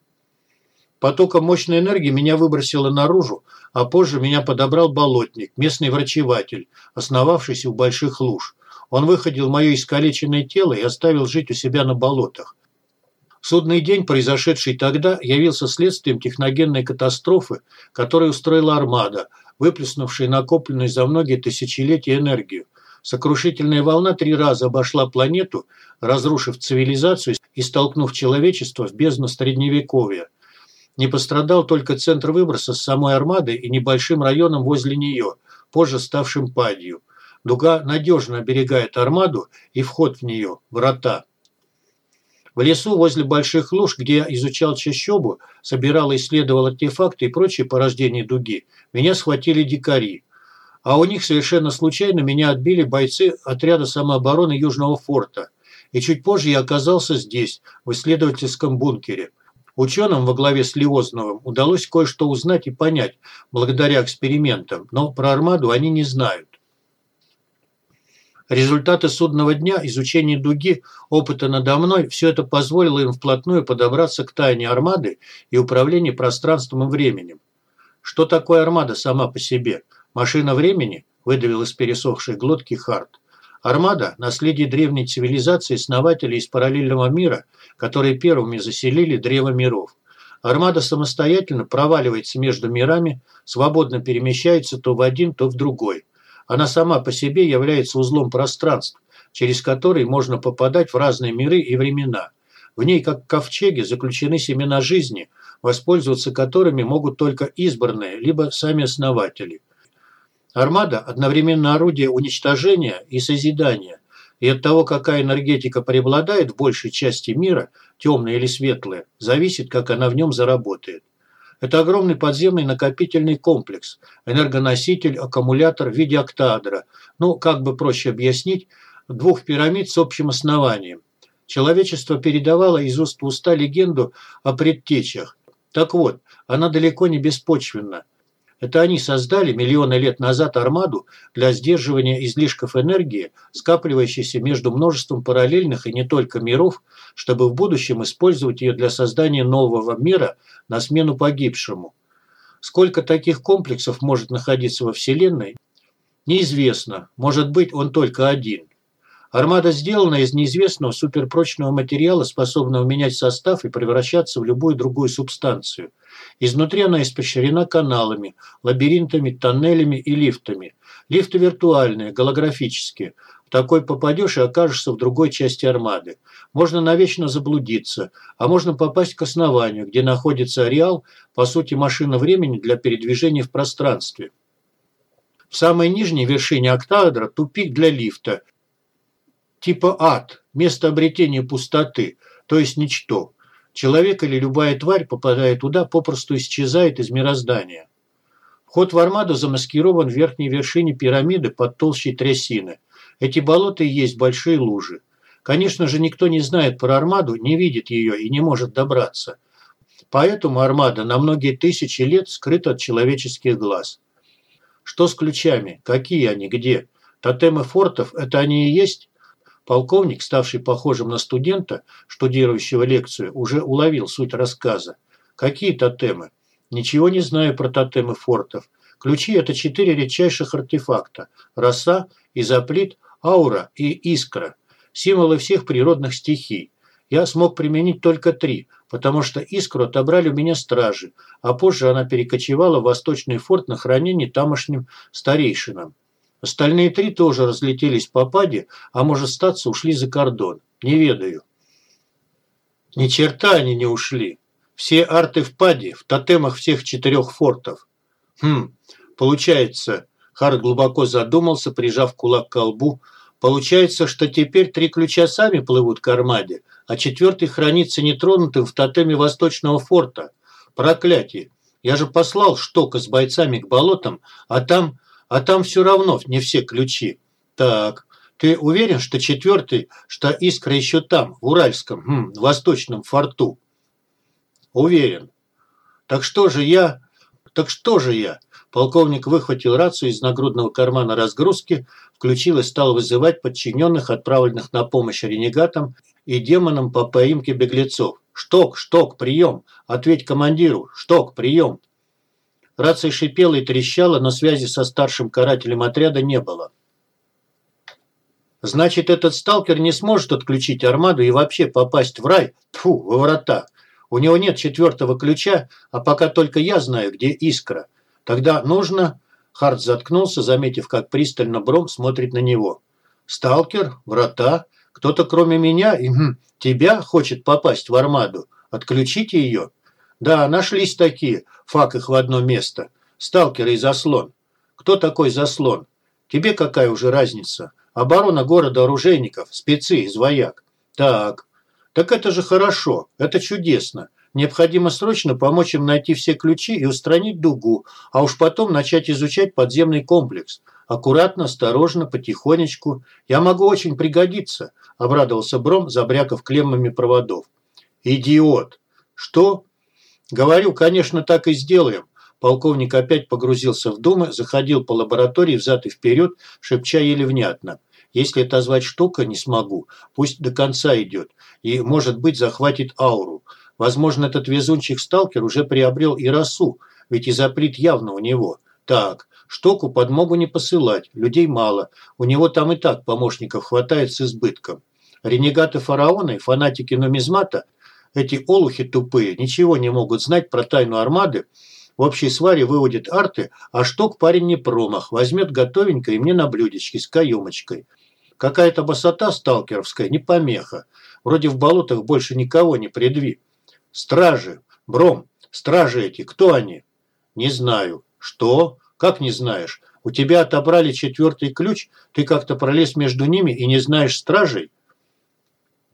Потоком мощной энергии меня выбросило наружу, а позже меня подобрал болотник, местный врачеватель, основавшийся у больших луж. Он выходил мое искалеченное тело и оставил жить у себя на болотах. Судный день, произошедший тогда, явился следствием техногенной катастрофы, которую устроила армада, выплеснувшая накопленную за многие тысячелетия энергию. Сокрушительная волна три раза обошла планету, разрушив цивилизацию и столкнув человечество в бездну Средневековья – не пострадал только центр выброса с самой армадой и небольшим районом возле нее, позже ставшим падью. Дуга надежно оберегает армаду и вход в нее – врата. В лесу возле больших луж, где я изучал чащобу, собирал и исследовал артефакты и прочие порождения дуги, меня схватили дикари. А у них совершенно случайно меня отбили бойцы отряда самообороны Южного форта. И чуть позже я оказался здесь, в исследовательском бункере – Ученым во главе с Лиозновым удалось кое-что узнать и понять благодаря экспериментам, но про армаду они не знают. Результаты судного дня, изучение дуги, опыта надо мной – все это позволило им вплотную подобраться к тайне армады и управлению пространством и временем. Что такое армада сама по себе? Машина времени? Выдавил из пересохшей глотки Харт. Армада – наследие древней цивилизации основателей из параллельного мира, которые первыми заселили древо миров. Армада самостоятельно проваливается между мирами, свободно перемещается то в один, то в другой. Она сама по себе является узлом пространств, через который можно попадать в разные миры и времена. В ней, как в ковчеге, заключены семена жизни, воспользоваться которыми могут только избранные, либо сами основатели – Армада – одновременно орудие уничтожения и созидания, и от того, какая энергетика преобладает в большей части мира, темная или светлая, зависит, как она в нем заработает. Это огромный подземный накопительный комплекс, энергоноситель, аккумулятор в виде октаэдра, ну, как бы проще объяснить, двух пирамид с общим основанием. Человечество передавало из уст в уста легенду о предтечах. Так вот, она далеко не беспочвенна. Это они создали миллионы лет назад армаду для сдерживания излишков энергии, скапливающейся между множеством параллельных и не только миров, чтобы в будущем использовать ее для создания нового мира на смену погибшему. Сколько таких комплексов может находиться во Вселенной, неизвестно. Может быть, он только один. Армада сделана из неизвестного суперпрочного материала, способного менять состав и превращаться в любую другую субстанцию. Изнутри она испещрена каналами, лабиринтами, тоннелями и лифтами. Лифты виртуальные, голографические. В такой попадешь и окажешься в другой части армады. Можно навечно заблудиться, а можно попасть к основанию, где находится ареал, по сути машина времени для передвижения в пространстве. В самой нижней вершине октаэдра тупик для лифта – типа ад, место обретения пустоты, то есть ничто. Человек или любая тварь, попадая туда, попросту исчезает из мироздания. Вход в армаду замаскирован в верхней вершине пирамиды под толщей трясины. Эти болота и есть большие лужи. Конечно же, никто не знает про армаду, не видит ее и не может добраться. Поэтому армада на многие тысячи лет скрыта от человеческих глаз. Что с ключами? Какие они? Где? Тотемы фортов – это они и есть? Полковник, ставший похожим на студента, штудирующего лекцию, уже уловил суть рассказа. Какие тотемы? Ничего не знаю про тотемы фортов. Ключи – это четыре редчайших артефакта – роса, изоплит, аура и искра. Символы всех природных стихий. Я смог применить только три, потому что искру отобрали у меня стражи, а позже она перекочевала в восточный форт на хранение тамошним старейшинам. Остальные три тоже разлетелись по паде, а может статься ушли за кордон. Не ведаю. Ни черта они не ушли. Все арты в паде, в тотемах всех четырех фортов. Хм, получается, Харт глубоко задумался, прижав кулак к колбу. Получается, что теперь три ключа сами плывут к армаде, а четвертый хранится нетронутым в тотеме восточного форта. Проклятие! Я же послал Штока с бойцами к болотам, а там а там все равно не все ключи. Так, ты уверен, что четвертый, что искра еще там, в Уральском, хм, восточном форту? Уверен. Так что же я... Так что же я? Полковник выхватил рацию из нагрудного кармана разгрузки, включил и стал вызывать подчиненных, отправленных на помощь ренегатам и демонам по поимке беглецов. «Шток, шток, прием! Ответь командиру! Шток, прием!» Рация шипела и трещала, но связи со старшим карателем отряда не было. Значит, этот сталкер не сможет отключить армаду и вообще попасть в рай, тфу, во врата. У него нет четвертого ключа, а пока только я знаю, где искра. Тогда нужно... Харт заткнулся, заметив, как пристально Бром смотрит на него. «Сталкер? Врата? Кто-то кроме меня и тебя хочет попасть в армаду? Отключите ее?» Да, нашлись такие, фак их в одно место. Сталкеры и заслон. Кто такой заслон? Тебе какая уже разница? Оборона города оружейников, спецы из вояк. Так, так это же хорошо, это чудесно. Необходимо срочно помочь им найти все ключи и устранить дугу, а уж потом начать изучать подземный комплекс. Аккуратно, осторожно, потихонечку. Я могу очень пригодиться, обрадовался Бром, забрякав клеммами проводов. Идиот! Что? Говорю, конечно, так и сделаем. Полковник опять погрузился в думы, заходил по лаборатории взад и вперед, шепча еле внятно. Если отозвать штука, не смогу. Пусть до конца идет. И, может быть, захватит ауру. Возможно, этот везунчик-сталкер уже приобрел и росу, ведь изоплит явно у него. Так, штуку подмогу не посылать, людей мало. У него там и так помощников хватает с избытком. Ренегаты фараона и фанатики нумизмата – эти олухи тупые ничего не могут знать про тайну армады. В общей сваре выводит арты, а штук парень не промах. Возьмет готовенько и мне на блюдечке с каемочкой. Какая-то босота сталкеровская, не помеха. Вроде в болотах больше никого не предви. Стражи. Бром. Стражи эти. Кто они? Не знаю. Что? Как не знаешь? У тебя отобрали четвертый ключ, ты как-то пролез между ними и не знаешь стражей?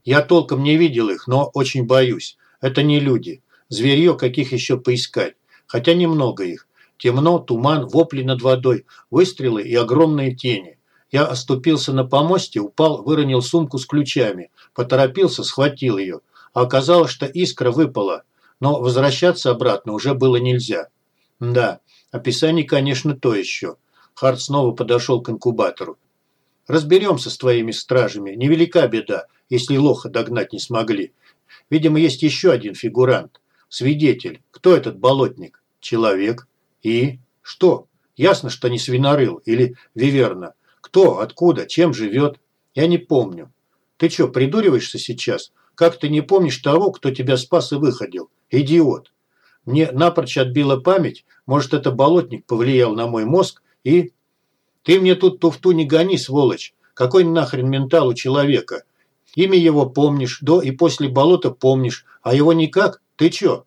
Я толком не видел их, но очень боюсь. Это не люди. Зверье, каких еще поискать. Хотя немного их. Темно, туман, вопли над водой, выстрелы и огромные тени. Я оступился на помосте, упал, выронил сумку с ключами. Поторопился, схватил ее. А оказалось, что искра выпала. Но возвращаться обратно уже было нельзя. Да, Описание, конечно, то еще. Харт снова подошел к инкубатору. Разберемся с твоими стражами. Невелика беда, если лоха догнать не смогли. Видимо, есть еще один фигурант. Свидетель. Кто этот болотник? Человек. И? Что? Ясно, что не свинорыл или виверна. Кто? Откуда? Чем живет? Я не помню. Ты что, придуриваешься сейчас? Как ты не помнишь того, кто тебя спас и выходил? Идиот. Мне напрочь отбила память. Может, это болотник повлиял на мой мозг и... Ты мне тут туфту не гони, сволочь. Какой нахрен ментал у человека? Имя его помнишь, до и после болота помнишь, а его никак? Ты чё?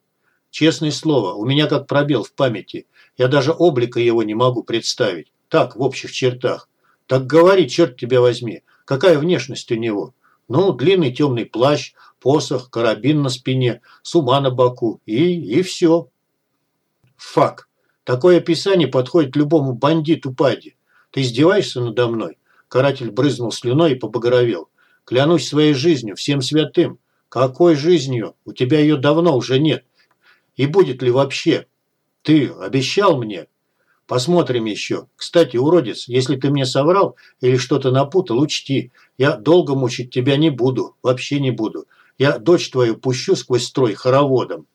Честное слово, у меня как пробел в памяти. Я даже облика его не могу представить. Так, в общих чертах. Так говори, черт тебя возьми, какая внешность у него? Ну, длинный темный плащ, посох, карабин на спине, с ума на боку и, и все. Фак. Такое описание подходит любому бандиту Пади. Ты издеваешься надо мной? Каратель брызнул слюной и побагровел. Клянусь своей жизнью, всем святым. Какой жизнью? У тебя ее давно уже нет. И будет ли вообще? Ты обещал мне? Посмотрим еще. Кстати, уродец, если ты мне соврал или что-то напутал, учти. Я долго мучить тебя не буду. Вообще не буду. Я дочь твою пущу сквозь строй хороводом.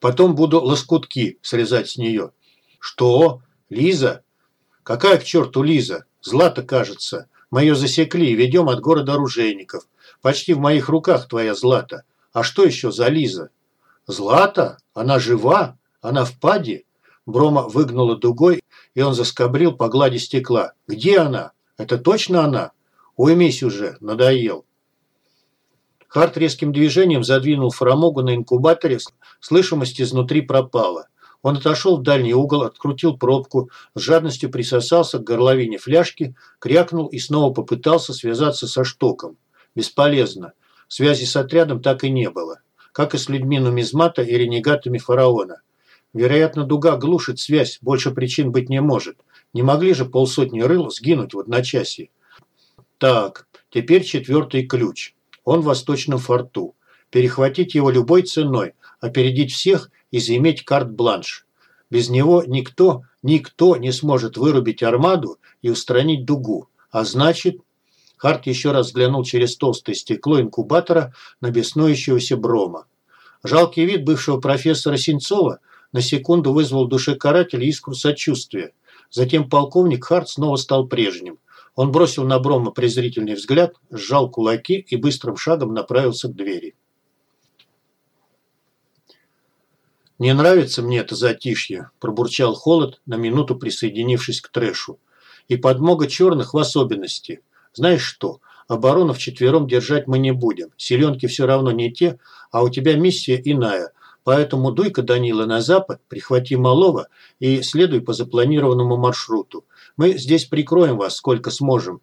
Потом буду лоскутки срезать с нее. Что? Лиза? Какая к черту Лиза? Злата, кажется. Мы ее засекли ведем от города оружейников. Почти в моих руках твоя Злата. А что еще за Лиза? Злата? Она жива? Она в паде? Брома выгнула дугой, и он заскобрил по глади стекла. «Где она? Это точно она? Уймись уже, надоел». Харт резким движением задвинул фрамогу на инкубаторе, слышимость изнутри пропала. Он отошел в дальний угол, открутил пробку, с жадностью присосался к горловине фляжки, крякнул и снова попытался связаться со штоком. Бесполезно. Связи с отрядом так и не было. Как и с людьми нумизмата и ренегатами фараона. Вероятно, дуга глушит связь, больше причин быть не может. Не могли же полсотни рыл сгинуть в одночасье. Так, теперь четвертый ключ. Он в восточном форту. Перехватить его любой ценой, опередить всех и заиметь карт-бланш. Без него никто, никто не сможет вырубить армаду и устранить дугу. А значит... Харт еще раз взглянул через толстое стекло инкубатора на беснующегося брома. Жалкий вид бывшего профессора Синцова – на секунду вызвал в душе карателя искру сочувствия. Затем полковник Харт снова стал прежним. Он бросил на Брома презрительный взгляд, сжал кулаки и быстрым шагом направился к двери. «Не нравится мне это затишье», – пробурчал Холод, на минуту присоединившись к трэшу. «И подмога черных в особенности. Знаешь что, оборону вчетвером держать мы не будем. Селенки все равно не те, а у тебя миссия иная – Поэтому дуй-ка, Данила, на запад, прихвати малого и следуй по запланированному маршруту. Мы здесь прикроем вас сколько сможем.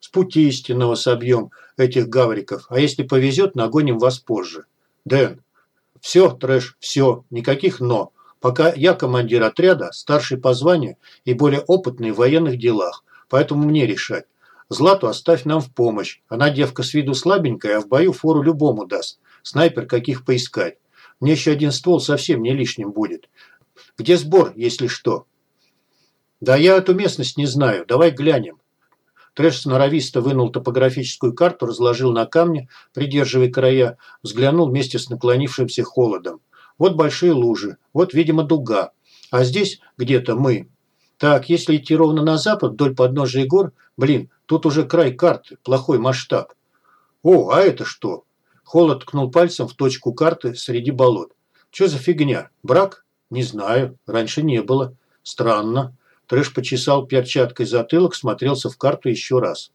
С пути истинного собьем этих гавриков, а если повезет, нагоним вас позже. Дэн. Все, трэш, все, никаких «но». Пока я командир отряда, старший по званию и более опытный в военных делах, поэтому мне решать. Злату оставь нам в помощь. Она девка с виду слабенькая, а в бою фору любому даст. Снайпер каких поискать. Мне еще один ствол совсем не лишним будет. Где сбор, если что? Да я эту местность не знаю. Давай глянем. Трэш сноровисто вынул топографическую карту, разложил на камне, придерживая края, взглянул вместе с наклонившимся холодом. Вот большие лужи, вот, видимо, дуга. А здесь где-то мы. Так, если идти ровно на запад, вдоль подножия гор, блин, тут уже край карты, плохой масштаб. О, а это что? Холод ткнул пальцем в точку карты среди болот. «Что за фигня? Брак? Не знаю. Раньше не было. Странно». Трэш почесал перчаткой затылок, смотрелся в карту еще раз.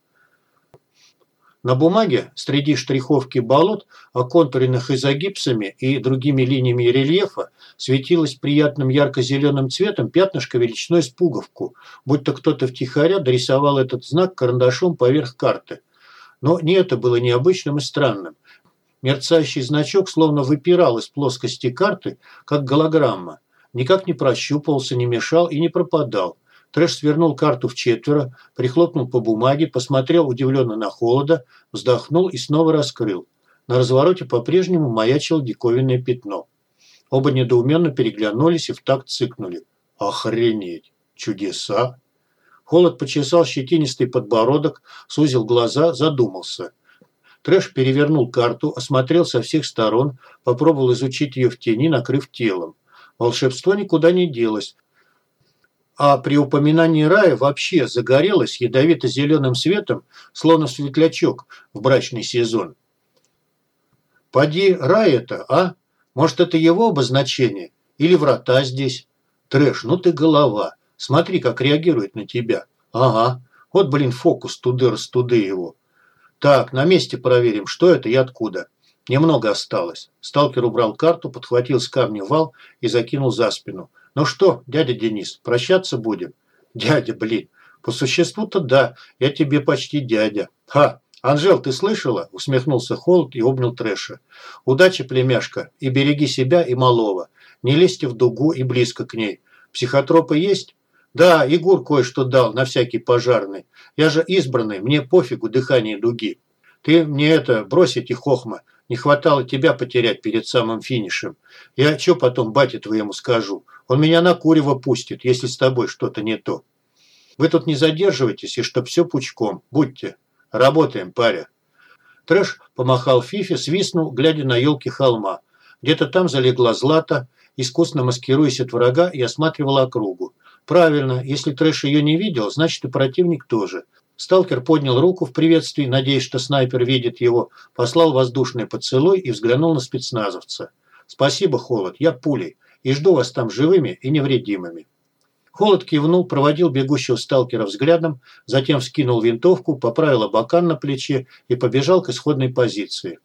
На бумаге среди штриховки болот, оконтуренных изогипсами и другими линиями рельефа, светилось приятным ярко-зеленым цветом пятнышко величиной с пуговку, будто кто-то втихаря дорисовал этот знак карандашом поверх карты. Но не это было необычным и странным. Мерцающий значок словно выпирал из плоскости карты, как голограмма. Никак не прощупывался, не мешал и не пропадал. Трэш свернул карту в четверо, прихлопнул по бумаге, посмотрел удивленно на холода, вздохнул и снова раскрыл. На развороте по-прежнему маячило диковинное пятно. Оба недоуменно переглянулись и в такт цыкнули. Охренеть! Чудеса! Холод почесал щетинистый подбородок, сузил глаза, задумался. Трэш перевернул карту, осмотрел со всех сторон, попробовал изучить ее в тени, накрыв телом. Волшебство никуда не делось. А при упоминании рая вообще загорелось ядовито-зеленым светом, словно светлячок в брачный сезон. «Поди, рай это, а? Может, это его обозначение? Или врата здесь?» «Трэш, ну ты голова. Смотри, как реагирует на тебя. Ага. Вот, блин, фокус туды-растуды его. Так, на месте проверим, что это и откуда. Немного осталось. Сталкер убрал карту, подхватил с камня вал и закинул за спину. Ну что, дядя Денис, прощаться будем? Дядя, блин. По существу-то да, я тебе почти дядя. Ха, Анжел, ты слышала? Усмехнулся Холод и обнял Трэша. Удачи, племяшка, и береги себя и малого. Не лезьте в дугу и близко к ней. Психотропы есть? Да, Егор кое-что дал на всякий пожарный. Я же избранный, мне пофигу дыхание дуги. Ты мне это, брось эти хохма. Не хватало тебя потерять перед самым финишем. Я что потом бате твоему скажу? Он меня на курево пустит, если с тобой что-то не то. Вы тут не задерживайтесь, и чтоб все пучком. Будьте. Работаем, паря. Трэш помахал Фифе, свистнул, глядя на елки холма. Где-то там залегла Злата, искусно маскируясь от врага и осматривала округу. Правильно, если Трэш ее не видел, значит и противник тоже. Сталкер поднял руку в приветствии, надеясь, что снайпер видит его, послал воздушный поцелуй и взглянул на спецназовца. «Спасибо, Холод, я пулей, и жду вас там живыми и невредимыми». Холод кивнул, проводил бегущего сталкера взглядом, затем вскинул винтовку, поправил абакан на плече и побежал к исходной позиции.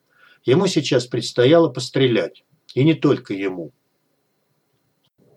Ему сейчас предстояло пострелять. И не только ему.